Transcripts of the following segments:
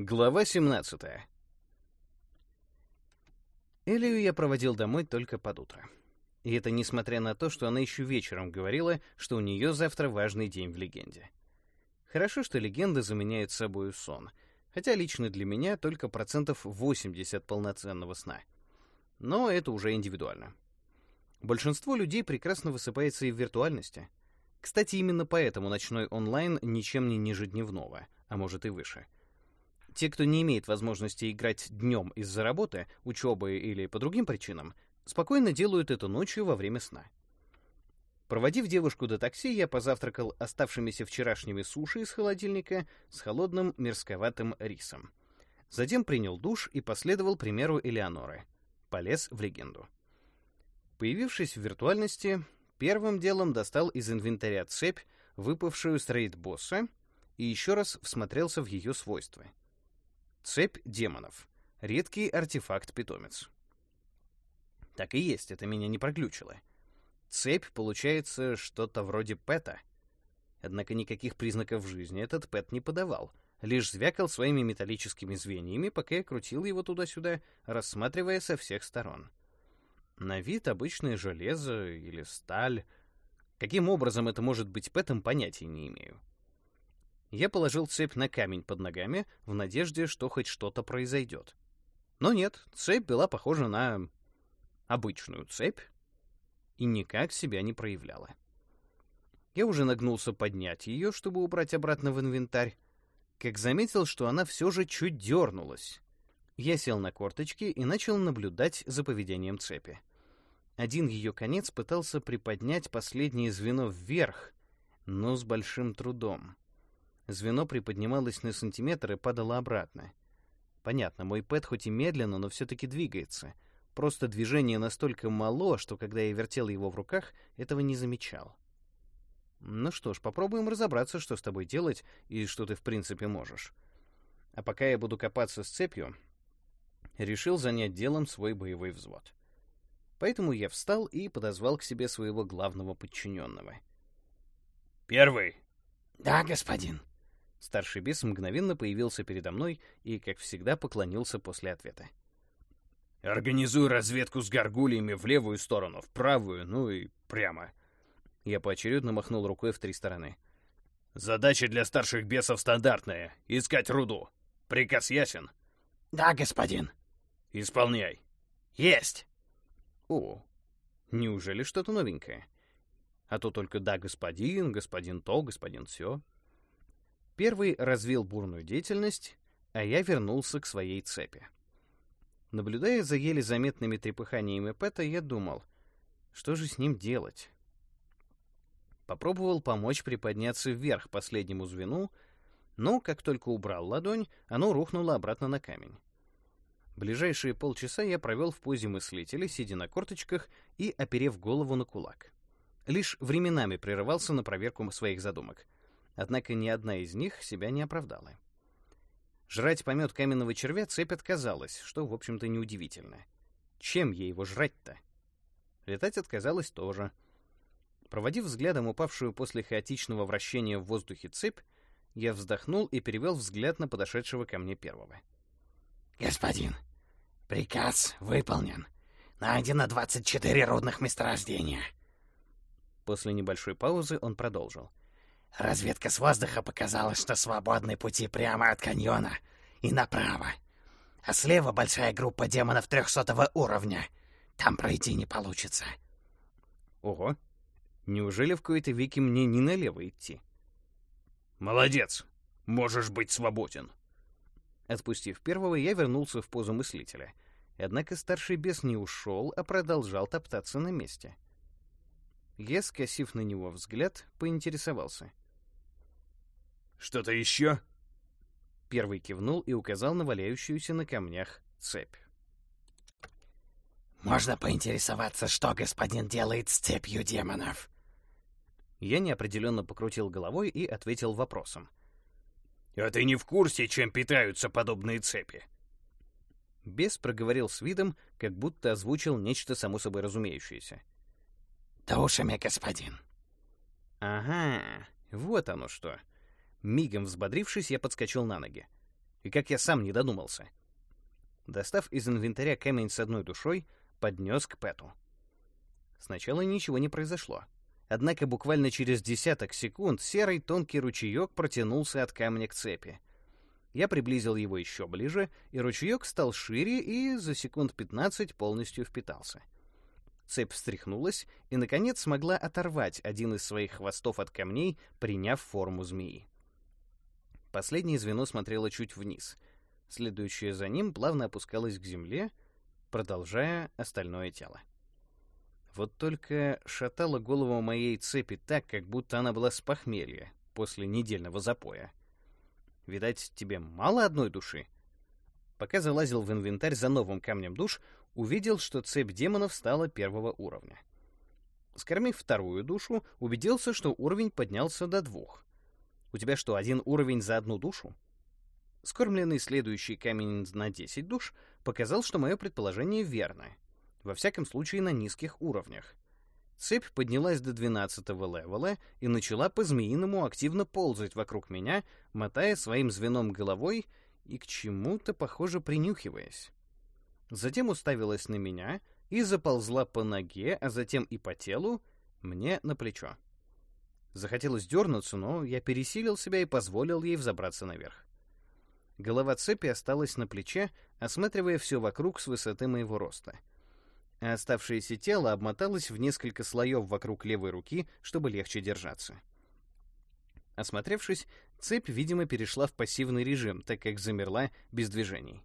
Глава 17. Элию я проводил домой только под утро. И это несмотря на то, что она еще вечером говорила, что у нее завтра важный день в легенде. Хорошо, что легенда заменяет собой сон, хотя лично для меня только процентов 80 полноценного сна. Но это уже индивидуально. Большинство людей прекрасно высыпается и в виртуальности. Кстати, именно поэтому ночной онлайн ничем не ниже дневного, а может и выше — те, кто не имеет возможности играть днем из-за работы, учебы или по другим причинам, спокойно делают это ночью во время сна. Проводив девушку до такси, я позавтракал оставшимися вчерашними суши из холодильника с холодным мерзковатым рисом. Затем принял душ и последовал примеру Элеоноры. Полез в легенду. Появившись в виртуальности, первым делом достал из инвентаря цепь, выпавшую с рейд-босса, и еще раз всмотрелся в ее свойства — Цепь демонов. Редкий артефакт-питомец. Так и есть, это меня не проглючило. Цепь, получается, что-то вроде пэта. Однако никаких признаков жизни этот пэт не подавал, лишь звякал своими металлическими звеньями, пока я крутил его туда-сюда, рассматривая со всех сторон. На вид обычное железо или сталь. Каким образом это может быть пэтом, понятия не имею. Я положил цепь на камень под ногами в надежде, что хоть что-то произойдет. Но нет, цепь была похожа на обычную цепь и никак себя не проявляла. Я уже нагнулся поднять ее, чтобы убрать обратно в инвентарь, как заметил, что она все же чуть дернулась. Я сел на корточки и начал наблюдать за поведением цепи. Один ее конец пытался приподнять последнее звено вверх, но с большим трудом. Звено приподнималось на сантиметр и падало обратно. Понятно, мой пэт хоть и медленно, но все-таки двигается. Просто движение настолько мало, что когда я вертел его в руках, этого не замечал. Ну что ж, попробуем разобраться, что с тобой делать и что ты в принципе можешь. А пока я буду копаться с цепью, решил занять делом свой боевой взвод. Поэтому я встал и подозвал к себе своего главного подчиненного. «Первый!» «Да, господин!» Старший бес мгновенно появился передо мной и, как всегда, поклонился после ответа. «Организуй разведку с горгульями в левую сторону, в правую, ну и прямо». Я поочередно махнул рукой в три стороны. «Задача для старших бесов стандартная — искать руду. Приказ ясен?» «Да, господин». «Исполняй». «Есть». «О, неужели что-то новенькое? А то только «да, господин», «господин то», «господин все». Первый развил бурную деятельность, а я вернулся к своей цепи. Наблюдая за еле заметными трепыханиями Пэта, я думал, что же с ним делать? Попробовал помочь приподняться вверх последнему звену, но как только убрал ладонь, оно рухнуло обратно на камень. Ближайшие полчаса я провел в позе мыслителя, сидя на корточках и оперев голову на кулак. Лишь временами прерывался на проверку своих задумок — Однако ни одна из них себя не оправдала. Жрать помет каменного червя цепь отказалась, что, в общем-то, неудивительно. Чем ей его жрать-то? Летать отказалась тоже. Проводив взглядом упавшую после хаотичного вращения в воздухе цепь, я вздохнул и перевел взгляд на подошедшего ко мне первого. «Господин, приказ выполнен. Найдено 24 рудных месторождения». После небольшой паузы он продолжил. Разведка с воздуха показала, что свободные пути прямо от каньона и направо. А слева большая группа демонов трехсотого уровня. Там пройти не получится. Ого. Неужели в какой-то веке мне не налево идти? Молодец. Можешь быть свободен. Отпустив первого, я вернулся в позу мыслителя. Однако старший бес не ушел, а продолжал топтаться на месте. Я, скосив на него взгляд, поинтересовался. Что-то еще?» Первый кивнул и указал на валяющуюся на камнях цепь. «Можно поинтересоваться, что господин делает с цепью демонов?» Я неопределенно покрутил головой и ответил вопросом. «А ты не в курсе, чем питаются подобные цепи?» Бес проговорил с видом, как будто озвучил нечто само собой разумеющееся. «Душами, господин». «Ага, вот оно что». Мигом взбодрившись, я подскочил на ноги. И как я сам не додумался. Достав из инвентаря камень с одной душой, поднес к Пэту. Сначала ничего не произошло. Однако буквально через десяток секунд серый тонкий ручеек протянулся от камня к цепи. Я приблизил его еще ближе, и ручеек стал шире и за секунд 15 полностью впитался. Цепь встряхнулась и, наконец, смогла оторвать один из своих хвостов от камней, приняв форму змеи. Последнее звено смотрело чуть вниз. Следующее за ним плавно опускалось к земле, продолжая остальное тело. Вот только шатала голову моей цепи так, как будто она была с похмелья после недельного запоя. Видать, тебе мало одной души? Пока залазил в инвентарь за новым камнем душ, увидел, что цепь демонов стала первого уровня. Скормив вторую душу, убедился, что уровень поднялся до двух. У тебя что, один уровень за одну душу? Скормленный следующий камень на 10 душ показал, что мое предположение верно. Во всяком случае, на низких уровнях. Цепь поднялась до 12 левела и начала по-змеиному активно ползать вокруг меня, мотая своим звеном головой и к чему-то, похоже, принюхиваясь. Затем уставилась на меня и заползла по ноге, а затем и по телу, мне на плечо. Захотелось дернуться, но я пересилил себя и позволил ей взобраться наверх. Голова цепи осталась на плече, осматривая все вокруг с высоты моего роста. А оставшееся тело обмоталось в несколько слоев вокруг левой руки, чтобы легче держаться. Осмотревшись, цепь, видимо, перешла в пассивный режим, так как замерла без движений.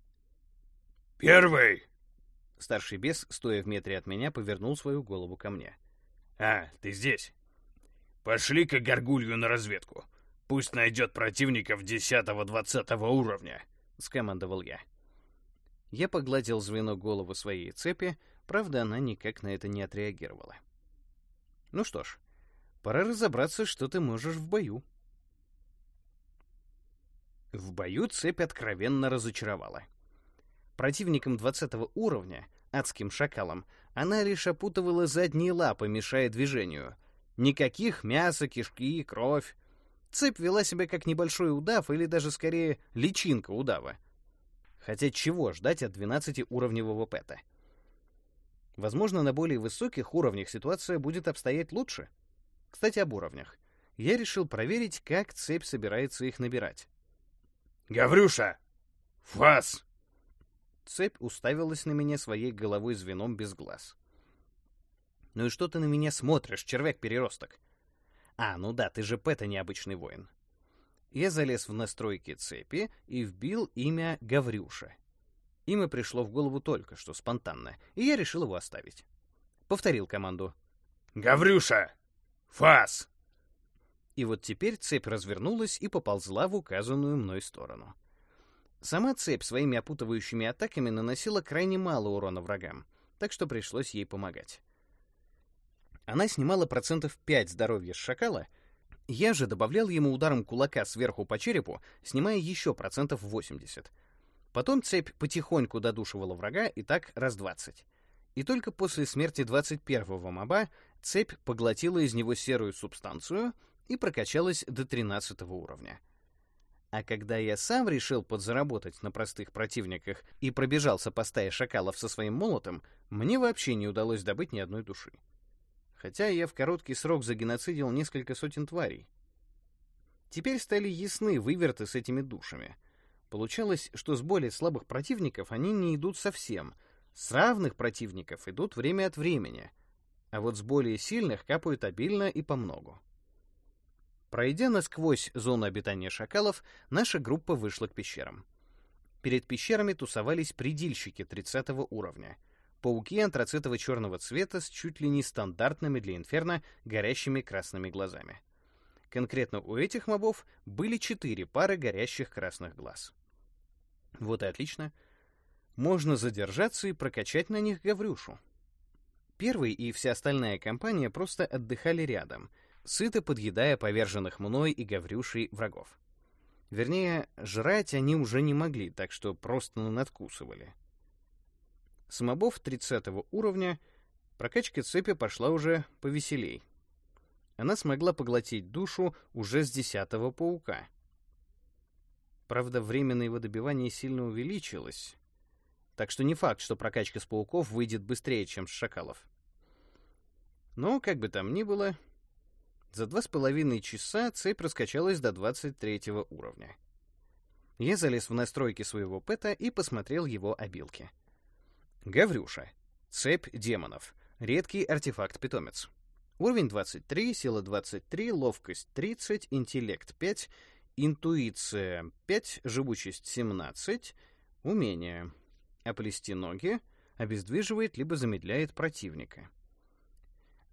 «Первый!» Старший бес, стоя в метре от меня, повернул свою голову ко мне. «А, ты здесь? Пошли-ка горгулью на разведку. Пусть найдет противников десятого-двадцатого уровня», — скомандовал я. Я погладил звено голову своей цепи, правда, она никак на это не отреагировала. Ну что ж, пора разобраться, что ты можешь в бою. В бою цепь откровенно разочаровала. Противником 20 уровня, адским шакалом, она лишь опутывала задние лапы, мешая движению. Никаких мяса, кишки, кровь. Цепь вела себя как небольшой удав или даже скорее личинка удава. Хотя чего ждать от 12-уровневого пэта? Возможно, на более высоких уровнях ситуация будет обстоять лучше. Кстати, об уровнях. Я решил проверить, как цепь собирается их набирать. «Гаврюша! Фас!» Цепь уставилась на меня своей головой звеном без глаз. «Ну и что ты на меня смотришь, червяк-переросток?» «А, ну да, ты же Пэта необычный воин». Я залез в настройки цепи и вбил имя Гаврюша. Имя пришло в голову только что, спонтанно, и я решил его оставить. Повторил команду. «Гаврюша! Фас!» И вот теперь цепь развернулась и поползла в указанную мной сторону. Сама цепь своими опутывающими атаками наносила крайне мало урона врагам, так что пришлось ей помогать. Она снимала процентов 5 здоровья с шакала, я же добавлял ему ударом кулака сверху по черепу, снимая еще процентов 80. Потом цепь потихоньку додушивала врага, и так раз 20. И только после смерти 21-го моба цепь поглотила из него серую субстанцию и прокачалась до 13 уровня. А когда я сам решил подзаработать на простых противниках и пробежался по стае шакалов со своим молотом, мне вообще не удалось добыть ни одной души. Хотя я в короткий срок загеноцидил несколько сотен тварей. Теперь стали ясны выверты с этими душами. Получалось, что с более слабых противников они не идут совсем, с равных противников идут время от времени, а вот с более сильных капают обильно и помногу. Пройдя насквозь зону обитания шакалов, наша группа вышла к пещерам. Перед пещерами тусовались предильщики 30 уровня. Пауки антрацитово-черного цвета с чуть ли не стандартными для инферно горящими красными глазами. Конкретно у этих мобов были четыре пары горящих красных глаз. Вот и отлично. Можно задержаться и прокачать на них Гаврюшу. Первый и вся остальная компания просто отдыхали рядом — сыто подъедая поверженных мной и Гаврюшей врагов. Вернее, жрать они уже не могли, так что просто надкусывали. С мобов 30 уровня прокачка цепи пошла уже повеселей. Она смогла поглотить душу уже с 10 паука. Правда, время на его добивание сильно увеличилось, так что не факт, что прокачка с пауков выйдет быстрее, чем с шакалов. Но, как бы там ни было, за два с половиной часа цепь раскачалась до 23 уровня. Я залез в настройки своего пэта и посмотрел его обилки. Гаврюша. Цепь демонов. Редкий артефакт-питомец. Уровень 23, сила 23, ловкость 30, интеллект 5, интуиция 5, живучесть 17, умение. Оплести ноги, обездвиживает либо замедляет противника.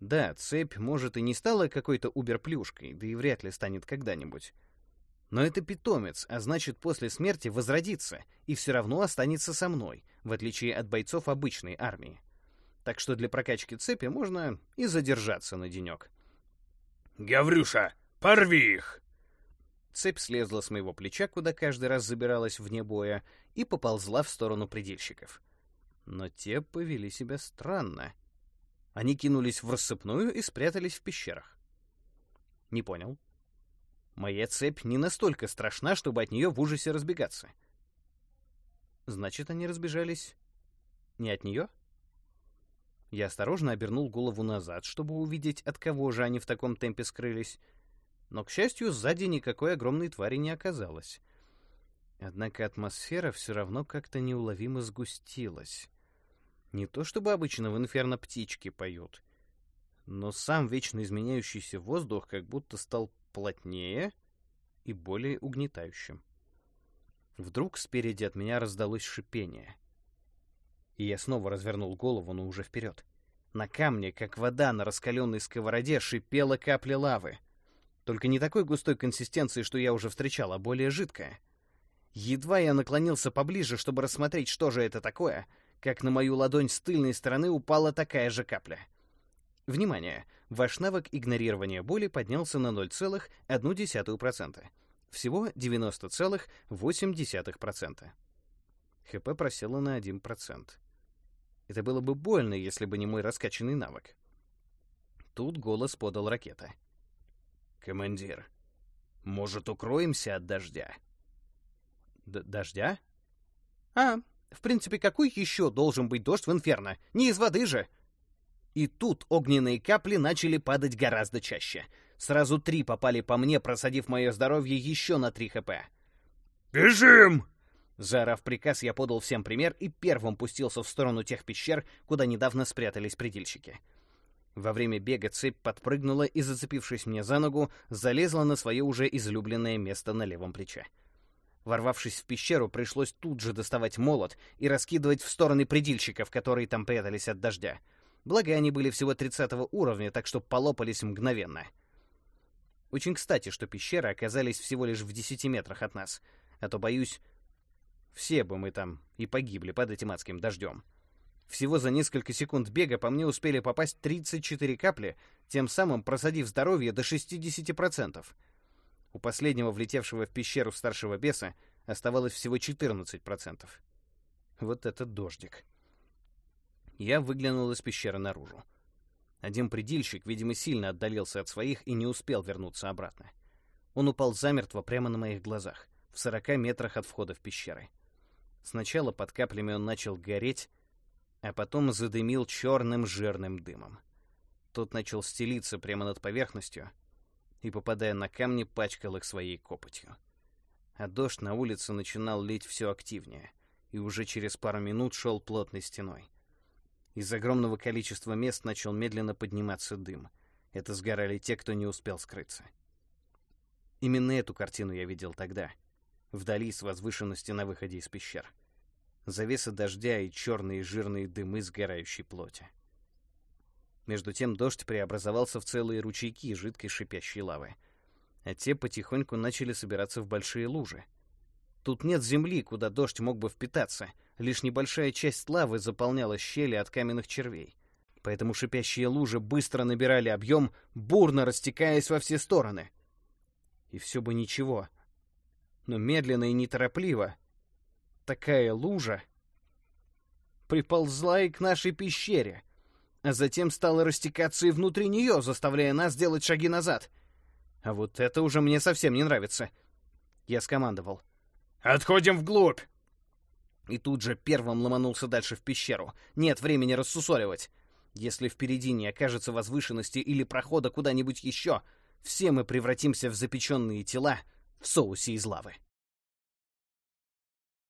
Да, цепь, может, и не стала какой-то убер-плюшкой, да и вряд ли станет когда-нибудь. Но это питомец, а значит, после смерти возродится и все равно останется со мной, в отличие от бойцов обычной армии. Так что для прокачки цепи можно и задержаться на денек. «Гаврюша, порви их!» Цепь слезла с моего плеча, куда каждый раз забиралась вне боя, и поползла в сторону предельщиков. Но те повели себя странно. Они кинулись в рассыпную и спрятались в пещерах. Не понял. Моя цепь не настолько страшна, чтобы от нее в ужасе разбегаться. Значит, они разбежались не от нее? Я осторожно обернул голову назад, чтобы увидеть, от кого же они в таком темпе скрылись. Но, к счастью, сзади никакой огромной твари не оказалось. Однако атмосфера все равно как-то неуловимо сгустилась. Не то чтобы обычно в инферно птички поют, но сам вечно изменяющийся воздух как будто стал плотнее и более угнетающим. Вдруг спереди от меня раздалось шипение. И я снова развернул голову, но уже вперед. На камне, как вода на раскаленной сковороде, шипела капля лавы. Только не такой густой консистенции, что я уже встречал, а более жидкая. Едва я наклонился поближе, чтобы рассмотреть, что же это такое — как на мою ладонь с тыльной стороны упала такая же капля. Внимание! Ваш навык игнорирования боли поднялся на 0,1%. Всего 90,8%. ХП просело на 1%. Это было бы больно, если бы не мой раскачанный навык. Тут голос подал ракета. «Командир, может, укроемся от дождя?» Д «Дождя?» «А, в принципе, какой еще должен быть дождь в Инферно? Не из воды же!» И тут огненные капли начали падать гораздо чаще. Сразу три попали по мне, просадив мое здоровье еще на три хп. «Бежим!» Заорав приказ, я подал всем пример и первым пустился в сторону тех пещер, куда недавно спрятались предельщики. Во время бега цепь подпрыгнула и, зацепившись мне за ногу, залезла на свое уже излюбленное место на левом плече. Ворвавшись в пещеру, пришлось тут же доставать молот и раскидывать в стороны предельщиков, которые там прятались от дождя. Благо, они были всего 30 уровня, так что полопались мгновенно. Очень кстати, что пещеры оказались всего лишь в 10 метрах от нас, а то, боюсь, все бы мы там и погибли под этим адским дождем. Всего за несколько секунд бега по мне успели попасть 34 капли, тем самым просадив здоровье до 60%. У последнего, влетевшего в пещеру старшего беса, оставалось всего 14%. Вот это дождик. Я выглянул из пещеры наружу. Один предельщик, видимо, сильно отдалился от своих и не успел вернуться обратно. Он упал замертво прямо на моих глазах, в 40 метрах от входа в пещеры. Сначала под каплями он начал гореть, а потом задымил черным жирным дымом. Тот начал стелиться прямо над поверхностью, и, попадая на камни, пачкал их своей копотью. А дождь на улице начинал лить все активнее, и уже через пару минут шел плотной стеной. Из огромного количества мест начал медленно подниматься дым. Это сгорали те, кто не успел скрыться. Именно эту картину я видел тогда, вдали с возвышенности на выходе из пещер. Завеса дождя и черные жирные дымы сгорающей плоти. Между тем дождь преобразовался в целые ручейки жидкой шипящей лавы. А те потихоньку начали собираться в большие лужи. Тут нет земли, куда дождь мог бы впитаться. Лишь небольшая часть лавы заполняла щели от каменных червей. Поэтому шипящие лужи быстро набирали объем, бурно растекаясь во все стороны. И все бы ничего. Но медленно и неторопливо такая лужа приползла и к нашей пещере — а затем стала растекаться и внутри нее, заставляя нас делать шаги назад. А вот это уже мне совсем не нравится. Я скомандовал. Отходим вглубь!» И тут же первым ломанулся дальше в пещеру. Нет времени рассусоливать. Если впереди не окажется возвышенности или прохода куда-нибудь еще, все мы превратимся в запеченные тела в соусе из лавы.